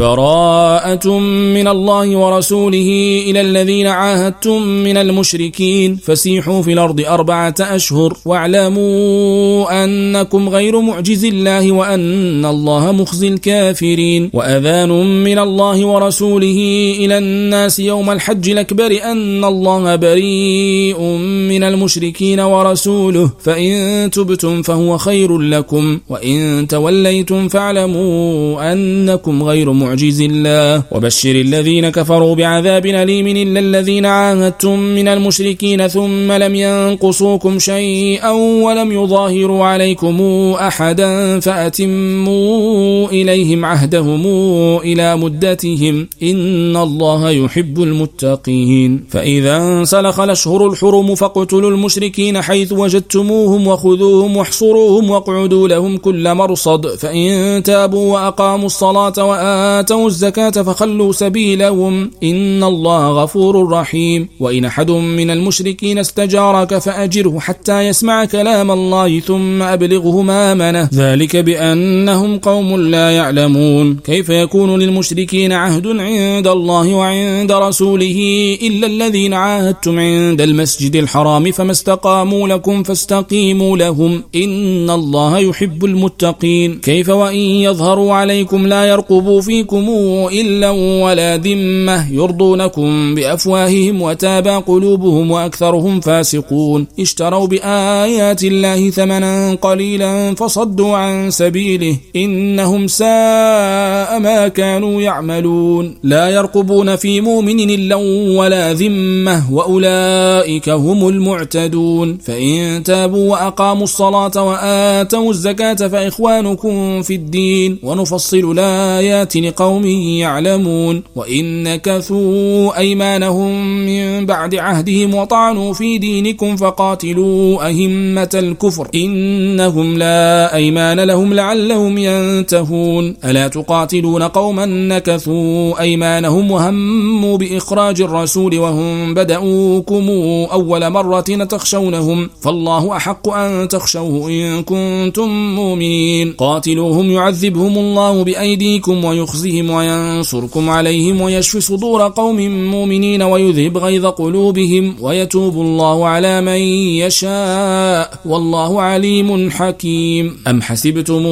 براءة من الله ورسوله إلى الذين عاهدتم من المشركين. فسيحوا في الأرض أربعة أشهر واعلموا أنكم غير معجز الله وأن الله مخزي الكافرين. وأذان من الله ورسوله إلى الناس يوم الحج الأكبر أن الله بريء من المشركين ورسوله. فإن تبتم فهو خير لكم وإن توليتم فاعلموا أنكم غير معجز الله. وبشر الذين كفروا بعذاب أليم إلا الذين عاهدتم من المشركين ثم لم ينقصوكم شيئا ولم يظاهروا عليكم أحدا فأتموا إليهم عهدهم إلى مدتهم. إن الله يحب المتقين. فإذا انسلخ الأشهر الحرم فاقتلوا المشركين حيث وجدتموهم وخذوهم واحصروهم واقعدوا لهم كل مرصد. فإن تابوا وأقاموا الصلاة وآتوا الزكاة فخلوا سبيلهم. إن الله غفور رحيم. وإن أحد من المشركين استجارك فأجره حتى يسمع كلام الله ثم أبلغه مامنه ذلك بأنهم قوم لا يعلمون. كيف يكون للمشركين عهد عند الله وعند رسوله إلا الذين عاهدتم عند المسجد الحرام فما استقاموا لكم فاستقيموا لهم. إن الله يحب المتقين. كيف وإن يظهروا عليكم لا يرقبوا فيكم إلا ولا ذمة يرضونكم بأفواههم وتابى قلوبهم وأكثرهم فاسقون اشتروا بآيات الله ثمنا قليلا فصدوا عن سبيله إنهم ساء ما كانوا يعملون لا يرقبون في مؤمن إلا ولا ذمة وأولئك هم المعتدون فإن تابوا وأقاموا الصلاة وآتوا الزكاة فإخوانكم في الدين ونفصل الآيات لقوم يعلمون وإن نكثوا أيمانهم من بعد عهدهم وطعنوا في دينكم فقاتلوا أهمة الكفر إنهم لا أيمان لهم لعلهم ينتهون ألا تقاتلون قوما نكثوا أيمانهم وهموا بإخراج الرسول وهم بدأوكم أول مرة تخشونهم فالله أحق أن تخشوه إن كنتم مؤمنين قاتلوهم يعذبهم الله بأيديكم ويخزهم وينصركم عليهم ويشفي صدور قوم مؤمنين ويذهب غيظ قلوبهم ويتوب الله على من يشاء. والله عليم حكيم. أم حسبتم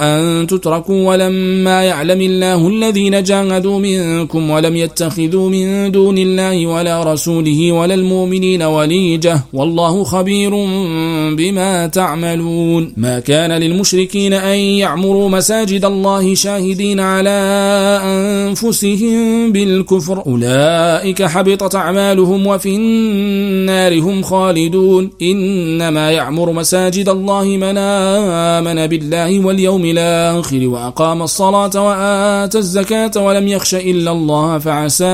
أن تتركوا ولما يعلم الله الذين جاهدوا منكم ولم يتخذوا من دون الله ولا رسوله ولا المؤمنين وليجة؟ والله خبير بما تعملون. ما كان للمشركين أن يعمروا مساجد الله شاهدين على أنفسهم بالكفر. أولئك حبطت أعمالهم وفي النار هم خالدون. إنما يعمر مساجد الله من آمن بالله واليوم الآخر وأقام الصلاة وآت الزكاة ولم يخش إلا الله فعسى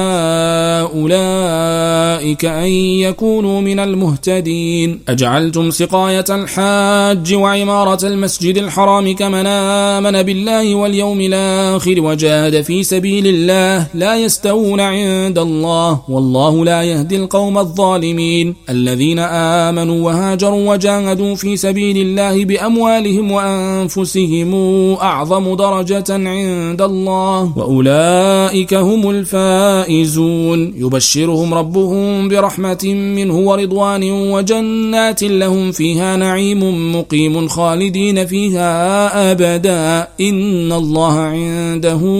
أولئك أن يكونوا من المهتدين. أجعلتم سقاية الحاج وعمارة المسجد الحرام كمن آمن بالله واليوم الآخر وجاهد في سبيل الله لا يستوون عند الله والله لا يهدي القوم الظالمين الذين آمنوا وهاجروا وجاهدوا في سبيل الله بأموالهم وأنفسهم أعظم درجة عند الله وأولئك هم الفائزون يبشرهم ربهم برحمة منه ورضوان وجنات لهم فيها نعيم مقيم خالدين فيها أبدا إن الله عنده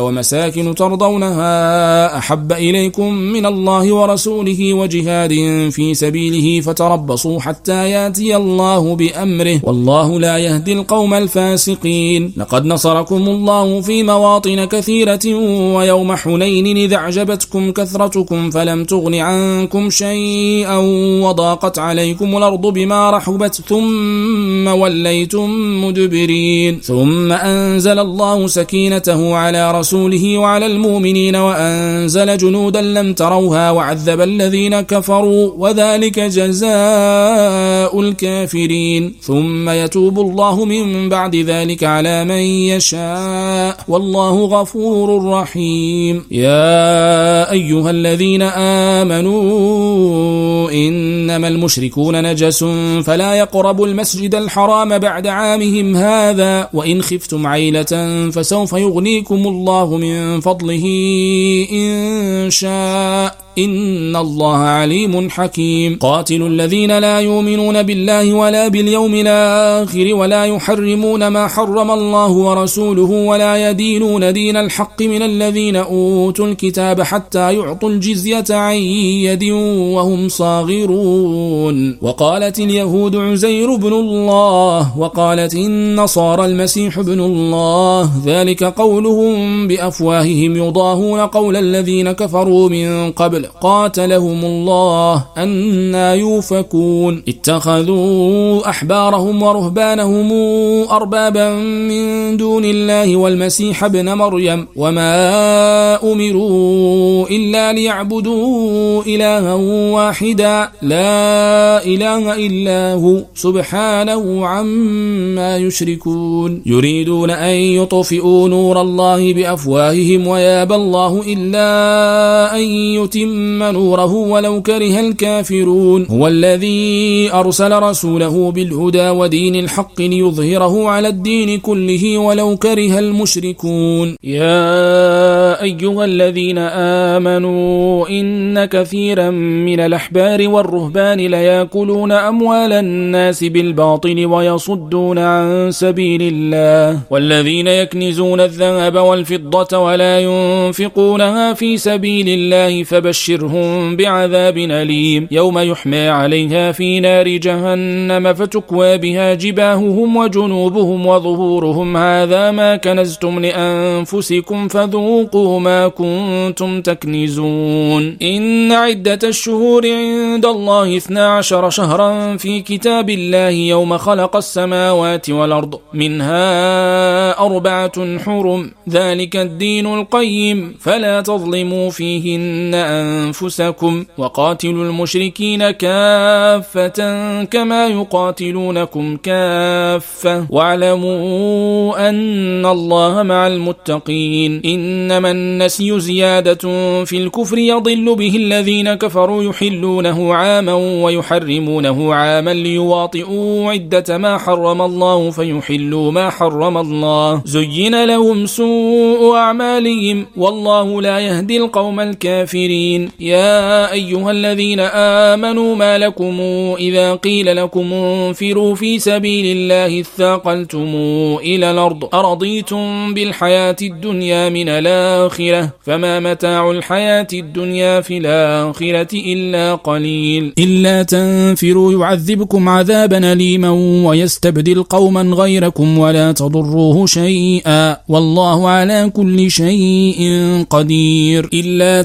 ومساكن ترضونها أحب إليكم من الله ورسوله وجهاد في سبيله فتربصوا حتى يأتي الله بأمره والله لا يهدي القوم الفاسقين. لقد نصركم الله في مواطن كثيرة ويوم حنين إذا أعجبتكم كثرتكم فلم تغن عنكم شيئا وضاقت عليكم الأرض بما رحبت ثم وليتم مدبرين. ثم أنزل الله سكينته على رسوله وعلى المؤمنين وأنزل جنودا لم تروها وعذب الذين كفروا وذلك جزاء الكافرين. ثم يتوب الله من بعد ذلك على من يشاء. والله غفور رحيم. يا أيها الذين آمنوا إنما المشركون نجس فلا يقربوا المسجد الحرام بعد عامهم هذا. وإن خفتم عيلة فسوف يغنيكم الله من فضله إن شاء. إن الله عليم حكيم. قاتل الذين لا يؤمنون بالله ولا باليوم الآخر ولا يحرمون ما حرم الله ورسوله ولا يدينون دين الحق من الذين أوتوا الكتاب حتى يعطوا الجزية عن يد وهم صاغرون. وقالت اليهود عزير بن الله وقالت النصارى المسيح بن الله. ذلك قولهم بأفواههم يضاهون قول الذين كفروا من قبل. قاتلهم الله أنا يوفكون. اتخذوا أحبارهم ورهبانهم أربابا من دون الله والمسيح ابن مريم وما أمروا إلا ليعبدوا إلها واحدا. لا إله إلا هو. سبحانه عما يشركون. يريدون أن يطفئوا نور الله بأفواههم ويابى الله إلا أن يتم يتم نوره ولو كره الكافرون. هو الذي أرسل رسوله بالهدى ودين الحق ليظهره على الدين كله ولو كره المشركون. يا أيها الذين آمنوا إن كثيرا من الأحبار والرهبان ليأكلون أموال الناس بالباطل ويصدون عن سبيل الله. والذين يكنزون الذهب والفضة ولا ينفقونها في سبيل الله فبشر فبشرهم بعذاب أليم. يوم يحمى عليها في نار جهنم فتكوى بها جباههم وجنوبهم وظهورهم. هذا ما كنزتم لأنفسكم فذوقوا ما كنتم تكنزون. إن عدة الشهور عند الله اثنا عشر شهرا في كتاب الله يوم خلق السماوات والأرض. منها أربعة حرم. ذلك الدين القيم. فلا تظلموا فيهن أن أنفسكم وقاتلوا المشركين كافة كما يقاتلونكم كافة. واعلموا أن الله مع المتقين. إنما النسي زيادة في الكفر يضل به الذين كفروا يحلونه عاما ويحرمونه عاما ليواطئوا عدة ما حرم الله فيحلوا ما حرم الله. زين لهم سوء أعمالهم. والله لا يهدي القوم الكافرين. يا أيها الذين آمنوا ما لكم إذا قيل لكم انفروا في سبيل الله اثاقلتم إلى الأرض أرضيتم بالحياة الدنيا من الآخرة؟ فما متاع الحياة الدنيا في الآخرة إلا قليل. إلا تنفروا يعذبكم عذابا أليما ويستبدل قوما غيركم ولا تضروه شيئا. والله على كل شيء قدير. إلا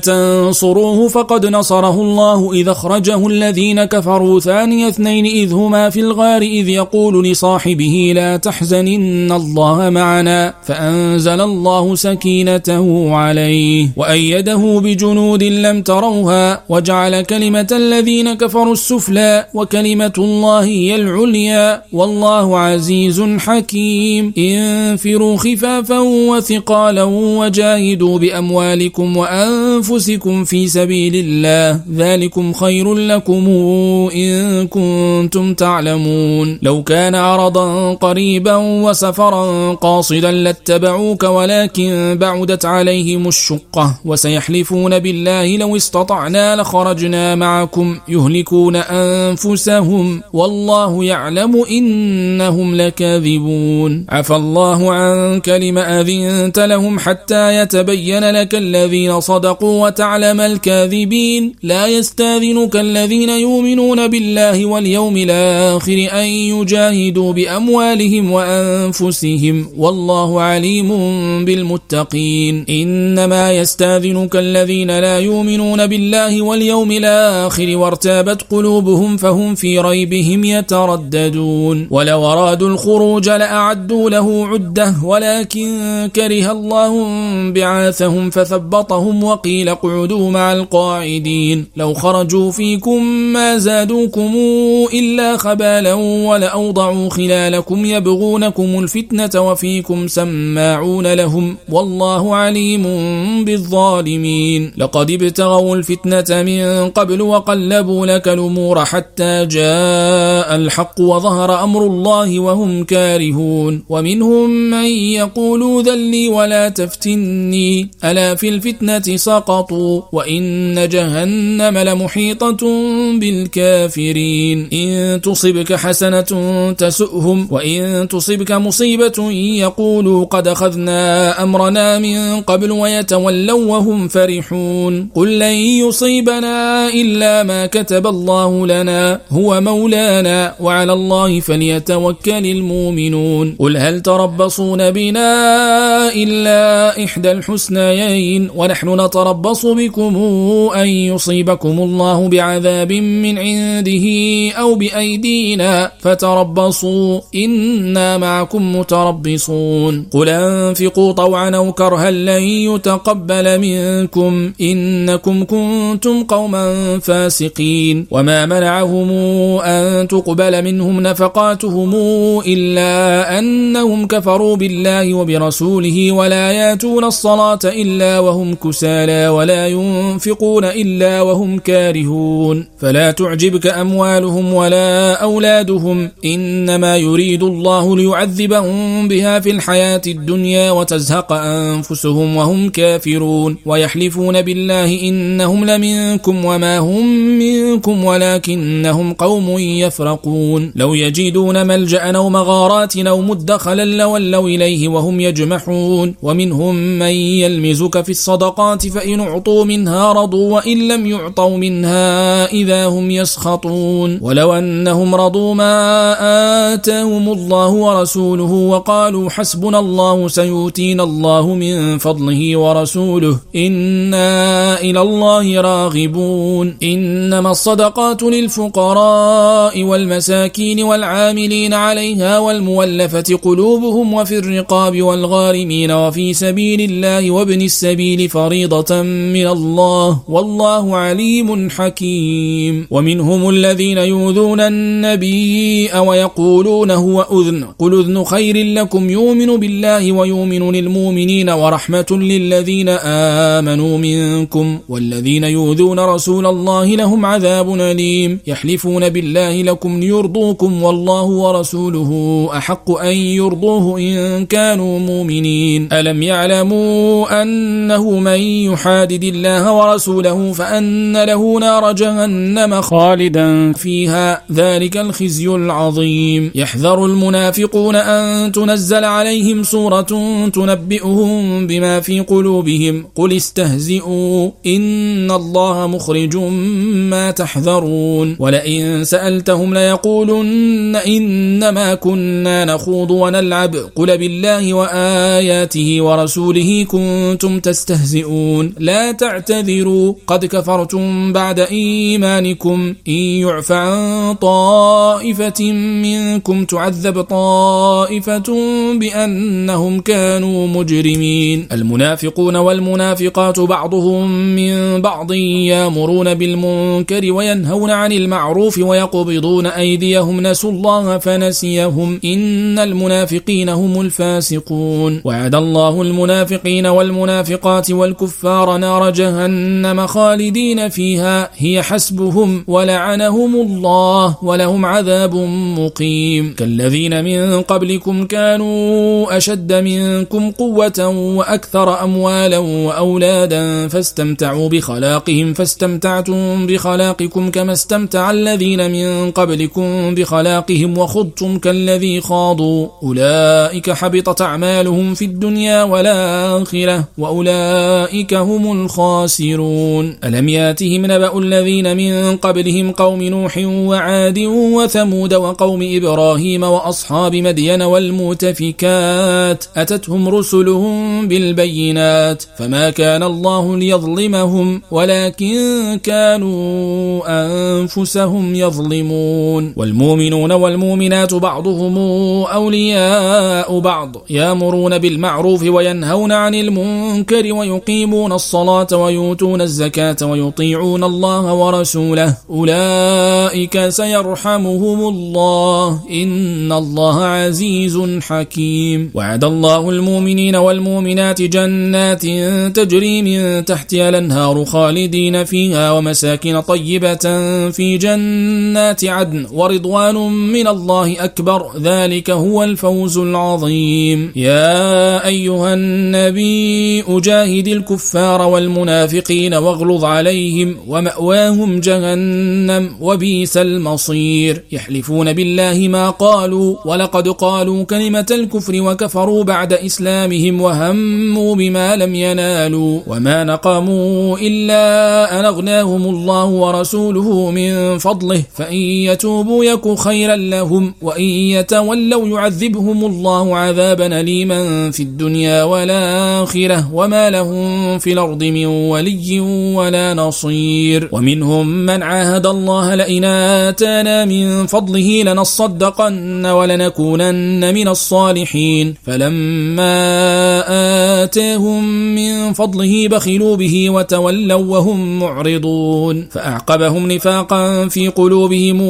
تنصروه فقد نصره الله إذا أخرجه الذين كفروا ثاني اثنين إذ هما في الغار إذ يقول لصاحبه لا تحزن إن الله معنا فأنزل الله سكينته عليه وأيده بجنود لم تروها وجعل كلمة الذين كفروا السفلى وكلمة الله هي العليا والله عزيز حكيم انفروا خفافا وثقالا وجاهدوا بأموالكم وأنفسكم في سبيل الله. ذلكم خير لكم إن كنتم تعلمون. لو كان عرضا قريبا وسفرا قاصدا لاتبعوك ولكن بعدت عليهم الشقة. وسيحلفون بالله لو استطعنا لخرجنا معكم. يهلكون أنفسهم. والله يعلم إنهم لكاذبون. عفى الله عنك لما أذنت لهم حتى يتبين لك الذين صدقوا وتعلم الكاذبين الكاذبين لا يستاذنك الذين يؤمنون بالله واليوم الآخر أن يجاهدوا بأموالهم وأنفسهم والله عليم بالمتقين إنما يستاذنك الذين لا يؤمنون بالله واليوم الآخر وارتابت قلوبهم فهم في ريبهم يترددون ولو أرادوا الخروج لأعدوا له عدة ولكن كره الله بعاثهم فثبطهم وقيل اقعدوا مع القاعدين. لو خرجوا فيكم ما زادوكم إلا خبالا ولأوضعوا خلالكم يبغونكم الفتنة وفيكم سماعون لهم والله عليم بالظالمين. لقد ابتغوا الفتنة من قبل وقلبوا لك الأمور حتى جاء الحق وظهر أمر الله وهم كارهون. ومنهم من يقول ذلي ولا تفتني. ألا في الفتنة سقطوا؟ وإن جهنم لمحيطة بالكافرين إن تصبك حسنة تسؤهم وإن تصبك مصيبة يقولوا قد أخذنا أمرنا من قبل ويتولوا وهم فرحون قل لن يصيبنا إلا ما كتب الله لنا هو مولانا وعلى الله فليتوكل المؤمنون قل هل تربصون بنا إلا إحدى الحسنيين ونحن نتربص بكم أن يصيبكم الله بعذاب من عنده أو بأيدينا فتربصوا إنا معكم متربصون. قل أنفقوا طوعا أو كرها لن يتقبل منكم إنكم كنتم قوما فاسقين. وما منعهم أن تقبل منهم نفقاتهم إلا أنهم كفروا بالله وبرسوله ولا يأتون الصلاة إلا وهم كسالى ولا ينفقون. إلا وهم كارهون. فلا تعجبك أموالهم ولا أولادهم. إنما يريد الله ليعذبهم بها في الحياة الدنيا وتزهق أنفسهم وهم كافرون. ويحلفون بالله إنهم لمنكم وما هم منكم ولكنهم قوم يفرقون. لو يجدون ملجأ أو مغارات أو مدخلا لولوا إليه وهم يجمحون. ومنهم من يلمزك في الصدقات فإن أعطوا منها رضوا وإن لم يعطوا منها إذا هم يسخطون. ولو أنهم رضوا ما آتاهم الله ورسوله وقالوا حسبنا الله سيؤتينا الله من فضله ورسوله إنا إلى الله راغبون. إنما الصدقات للفقراء والمساكين والعاملين عليها والمولفة قلوبهم وفي الرقاب والغارمين وفي سبيل الله وابن السبيل فريضة من الله والله عليم حكيم. ومنهم الذين يؤذون النبي ويقولون هو أذن. قل أذن خير لكم يؤمن بالله ويؤمن للمؤمنين ورحمة للذين آمنوا منكم والذين يؤذون رسول الله لهم عذاب أليم. يحلفون بالله لكم ليرضوكم والله ورسوله أحق أن يرضوه إن كانوا مؤمنين. ألم يعلموا أنه من يحادد الله ورسوله فأن له نار جهنم خالدا فيها ذلك الخزي العظيم. يحذر المنافقون أن تنزل عليهم سورة تنبئهم بما في قلوبهم. قل استهزئوا إن الله مخرج ما تحذرون. ولئن سألتهم ليقولن إنما كنا نخوض ونلعب. قل بالله وآياته ورسوله كنتم تستهزئون. لا تعتذروا قد كفرتم بعد إيمانكم. إن يعفى عن طائفة منكم تعذب طائفة بأنهم كانوا مجرمين. المنافقون والمنافقات بعضهم من بعض يامرون بالمنكر وينهون عن المعروف ويقبضون أيديهم. نسوا الله فنسيهم. إن المنافقين هم الفاسقون. وعد الله المنافقين والمنافقات والكفار نار جهنم. خالدين فيها. هي حسبهم ولعنهم الله ولهم عذاب مقيم. كالذين من قبلكم كانوا أشد منكم قوة وأكثر أموالا وأولادا فاستمتعوا بخلاقهم فاستمتعتم بخلاقكم كما استمتع الذين من قبلكم بخلاقهم وخضتم كالذي خاضوا. أولئك حبطت أعمالهم في الدنيا والآخرة وأولئك هم الخاسرون. كافرون ألم ياتهم نبأ الذين من قبلهم قوم نوح وعاد وثمود وقوم إبراهيم وأصحاب مدين والمؤتفكات؟ أتتهم رسلهم بالبينات. فما كان الله ليظلمهم ولكن كانوا أنفسهم يظلمون. والمؤمنون والمؤمنات بعضهم أولياء بعض يامرون بالمعروف وينهون عن المنكر ويقيمون الصلاة ويؤتون الزكاة ويطيعون الله ورسوله. أولئك سيرحمهم الله. إن الله عزيز حكيم. وعد الله المؤمنين والمؤمنات جنات تجري من تحتها الأنهار خالدين فيها ومساكن طيبة في جنات عدن ورضوان من الله أكبر. ذلك هو الفوز العظيم. يا أيها النبي أجاهد الكفار والمنافقين واغلظ عليهم ومأواهم جهنم وبيس المصير. يحلفون بالله ما قالوا ولقد قالوا كلمة الكفر وكفروا بعد إسلامهم وهموا بما لم ينالوا وما نقموا إلا أن أغناهم الله ورسوله من فضله. فإن يتوبوا يك خيرا لهم وإن يتولوا يعذبهم الله عذابا أليما في الدنيا والآخرة. وما لهم في الأرض من ولي ولا نصير. ومنهم من عاهد الله لئن آتانا من فضله لنصدقن ولنكونن من الصالحين. فلما آتاهم من فضله بخلوا به وتولوا وهم معرضون. فأعقبهم نفاقا في قلوبهم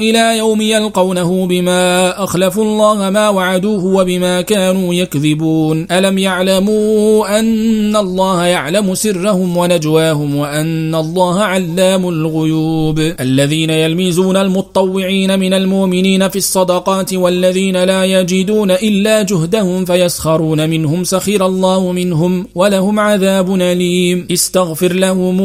إلى يوم يلقونه بما أخلفوا الله ما وعدوه وبما كانوا يكذبون. ألم يعلموا أن الله يعلم سرهم ونجواهم وأن الله علام الغيوب. الذين يلمزون المطوعين من المؤمنين في الصدقات والذين لا يجدون إلا جهدهم فيسخرون منهم سخر الله منهم ولهم عذاب أليم. استغفر لهم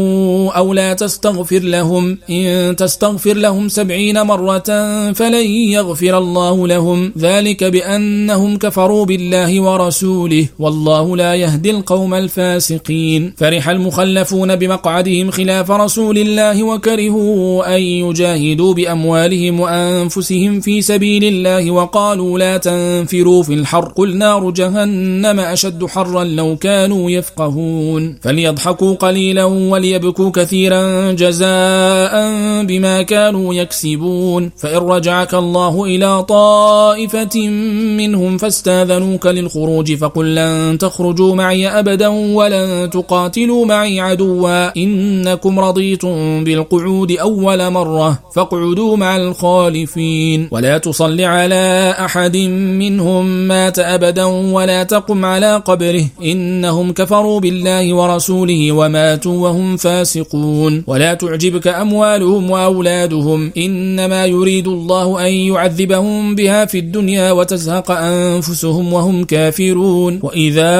أو لا تستغفر لهم. إن تستغفر لهم سبعين مرة فلن يغفر الله لهم. ذلك بأنهم كفروا بالله ورسوله. والله لا يهدي القوم الفاسقين. فرح المخلفون بمقعدهم خلاف رسول الله وكرهوا أن يجاهدوا بأموالهم وأنفسهم في سبيل الله وقالوا لا تنفروا في الحر قل نار جهنم أشد حرا لو كانوا يفقهون. فليضحكوا قليلا وليبكوا كثيرا جزاء بما كانوا يكسبون. فإن رجعك الله إلى طائفة منهم فاستاذنوك للخروج فقل لن تخرجوا معي أبدا ولن تقاتلوا معي عدوا إنكم رضيتم بالقعود أول مرة فاقعدوا مع الخالفين. ولا تصل على أحد منهم مات أبدا ولا تقم على قبره. إنهم كفروا بالله ورسوله وماتوا وهم فاسقون. ولا تعجبك أموالهم وأولادهم. إنما يريد الله أن يعذبهم بها في الدنيا وتزهق أنفسهم وهم كافرون. وإذا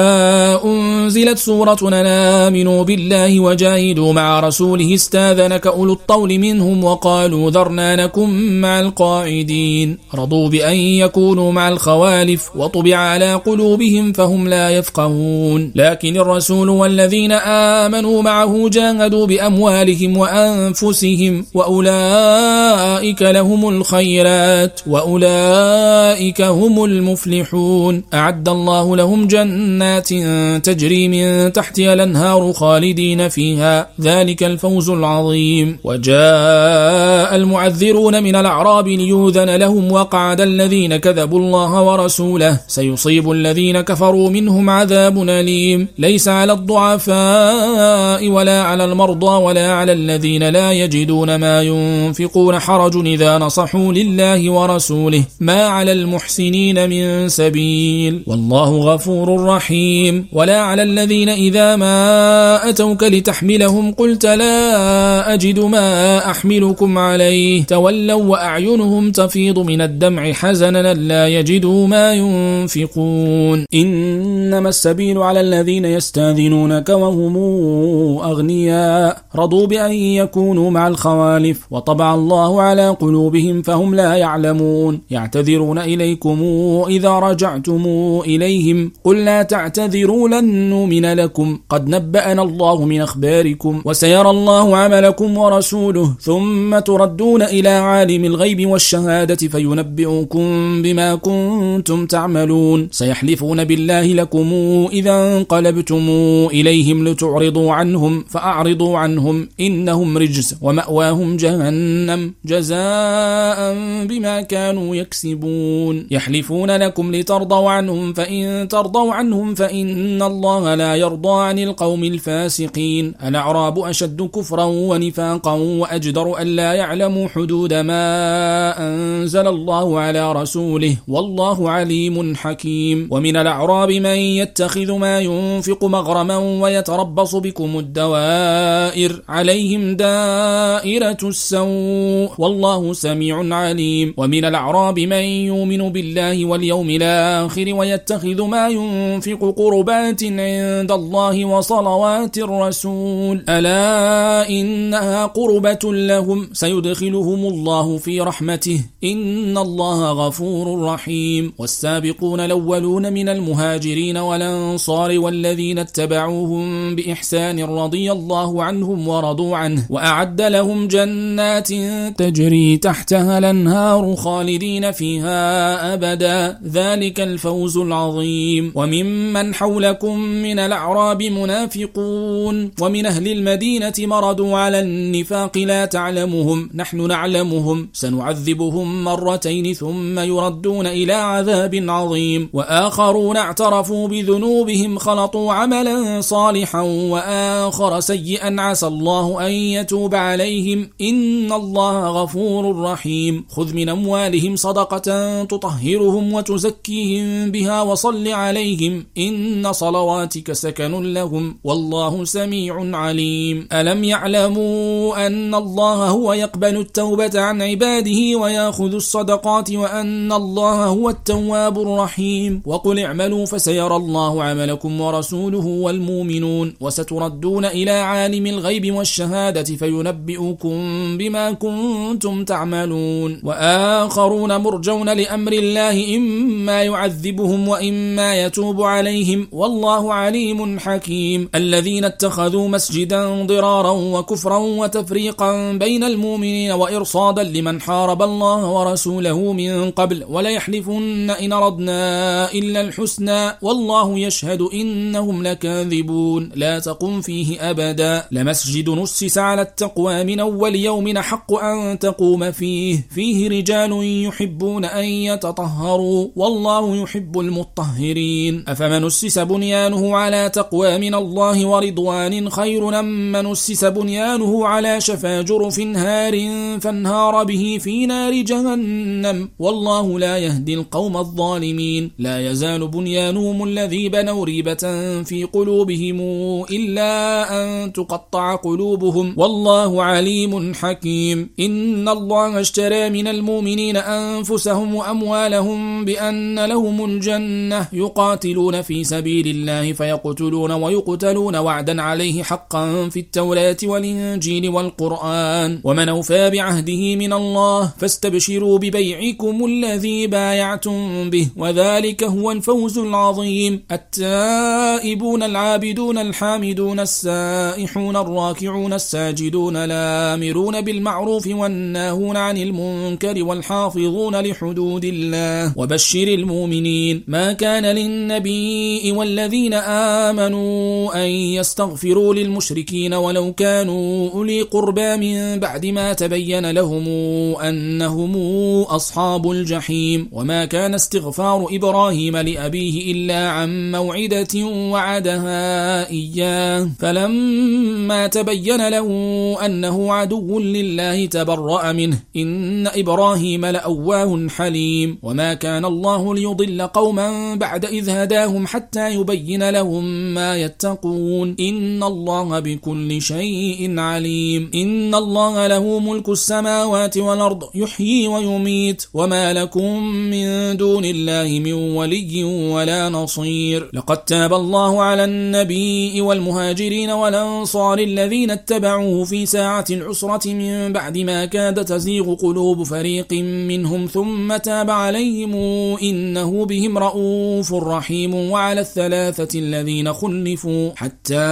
أنزلت سورة آمنوا بالله وجاهدوا مع رسوله استاذنك أولو الطول منهم وقالوا ذرنا نكن مع القاعدين. رضوا بأن يكونوا مع الخوالف وطبع على قلوبهم فهم لا يفقهون. لكن الرسول والذين آمنوا معه جاهدوا بأموالهم وأنفسهم وأولئك لهم الخيرات وأولئك هم المفلحون. أعد الله لهم جنات تجري من تحتها الأنهار خالدين. فيها. ذلك الفوز العظيم. وجاء المعذرون من الأعراب ليوذن لهم وقعد الذين كذبوا الله ورسوله. سيصيب الذين كفروا منهم عذاب أليم. ليس على الضعفاء ولا على المرضى ولا على الذين لا يجدون ما ينفقون حرج إذا نصحوا لله ورسوله. ما على المحسنين من سبيل. والله غفور رحيم. ولا على الذين إذا ما أتوك لتحملهم؟ قلت لا أجد ما أحملكم عليه. تولوا وأعينهم تفيض من الدمع حزنا لا يجدوا ما ينفقون. إنما السبيل على الذين يستاذنونك وهم أغنياء. رضوا بأن يكونوا مع الخوالف. وطبع الله على قلوبهم فهم لا يعلمون. يعتذرون إليكم إذا رجعتم إليهم. قل لا تعتذروا لن نؤمن لكم. قد نبأنا الله الله من أخباركم وسيرى الله عملكم ورسوله ثم تردون إلى عالم الغيب والشهادة فينبئكم بما كنتم تعملون. سيحلفون بالله لكم إذا انقلبتم إليهم لتعرضوا عنهم فأعرضوا عنهم إنهم رجس ومأواهم جهنم جزاء بما كانوا يكسبون. يحلفون لكم لترضوا عنهم فإن ترضوا عنهم فإن الله لا يرضى عن القوم الفاسقين. الأعراب أشد كفرا ونفاقا وأجدر أن لا يعلموا حدود ما أنزل الله على رسوله. والله عليم حكيم. ومن الأعراب من يتخذ ما ينفق مغرما ويتربص بكم الدوائر. عليهم دائرة السوء. والله سميع عليم. ومن الأعراب من يؤمن بالله واليوم الآخر ويتخذ ما ينفق قربات عند الله وصلوات الرسول ألا إنها قربة لهم؟ سيدخلهم الله في رحمته. إن الله غفور رحيم. والسابقون الأولون من المهاجرين والأنصار والذين اتبعوهم بإحسان رضي الله عنهم ورضوا عنه. وأعد لهم جنات تجري تحتها الأنهار خالدين فيها أبدا. ذلك الفوز العظيم. وممن حولكم من الأعراب منافقون. ومن أهل المدينة مردوا على النفاق لا تعلمهم. نحن نعلمهم. سنعذبهم مرتين ثم يردون إلى عذاب عظيم. وآخرون اعترفوا بذنوبهم خلطوا عملا صالحا. وآخر سيئا عسى الله أن يتوب عليهم. إن الله غفور رحيم. خذ من أموالهم صدقة تطهرهم وتزكيهم بها وصل عليهم. إن صلواتك سكن لهم. والله سميع عليم. ألم يعلموا أن الله هو يقبل التوبة عن عباده ويأخذ الصدقات وأن الله هو التواب الرحيم؟ وقل اعملوا فسيرى الله عملكم ورسوله والمؤمنون. وستردون إلى عالم الغيب والشهادة فينبئكم بما كنتم تعملون. وآخرون مرجون لأمر الله إما يعذبهم وإما يتوب عليهم. والله عليم حكيم. الذين اتخذوا مسجدا ضرارا وكفرا وتفريقا بين المؤمنين وإرصادا لمن حارب الله ورسوله من قبل وليحلفن إن ردنا إلا الحسنى والله يشهد إنهم لكاذبون. لا تقم فيه أبدا. لمسجد نسس على التقوى من أول يوم حق أن تقوم فيه. فيه رجال يحبون أن يتطهروا. والله يحب المطهرين. أفمن أسس بنيانه على تقوى من الله ورضوان خير أم من أسس بنيانه على شفا جرف هار فانهار به في نار جهنم. والله لا يهدي القوم الظالمين. لا يزال بنيانهم الذي بنوا ريبة في قلوبهم إلا أن تقطع قلوبهم. والله عليم حكيم. إن الله اشترى من المؤمنين أنفسهم وأموالهم بأن لهم الجنة. يقاتلون في سبيل الله فيقتلون ويقتلون عليه حقا في التوراة والإنجيل والقرآن. ومن أوفى بعهده من الله فاستبشروا ببيعكم الذي بايعتم به وذلك هو الفوز العظيم. التائبون العابدون الحامدون السائحون الراكعون الساجدون الآمرون بالمعروف والناهون عن المنكر والحافظون لحدود الله. وبشر المؤمنين. ما كان للنبي والذين آمنوا أن يستغفروا للمشركين ولو كانوا أولي قربى من بعد ما تبين لهم أنهم أصحاب الجحيم. وما كان استغفار إبراهيم لأبيه إلا عن موعدة وعدها إياه. فلما تبين له أنه عدو لله تبرأ منه. إن إبراهيم لأواه حليم. وما كان الله ليضل قوما بعد إذ هداهم حتى يبين لهم ما يتقون. إن الله بكل شيء عليم. إن الله له ملك السماوات والأرض يحيي ويميت. وما لكم من دون الله من ولي ولا نصير. لقد تاب الله على النبي والمهاجرين والأنصار الذين اتبعوه في ساعة العسرة من بعد ما كاد تزيغ قلوب فريق منهم. ثم تاب عليهم إنه بهم رؤوف رحيم. وعلى الثلاثة الذين خلفوا حتى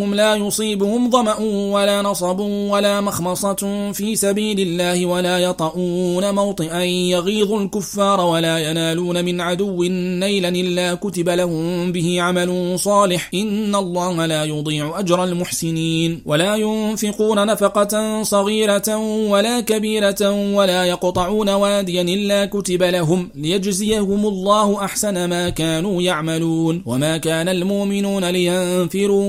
بأنهم لا يصيبهم ظمأ ولا نصب ولا مخمصة في سبيل الله ولا يطؤون موطئا يغيظ الكفار ولا ينالون من عدو نيلا إلا كتب لهم به عمل صالح إن الله لا يضيع أجر المحسنين ولا ينفقون نفقة صغيرة ولا كبيرة ولا يقطعون واديا إلا كتب لهم ليجزيهم الله أحسن ما كانوا يعملون وما كان المؤمنون لينفروا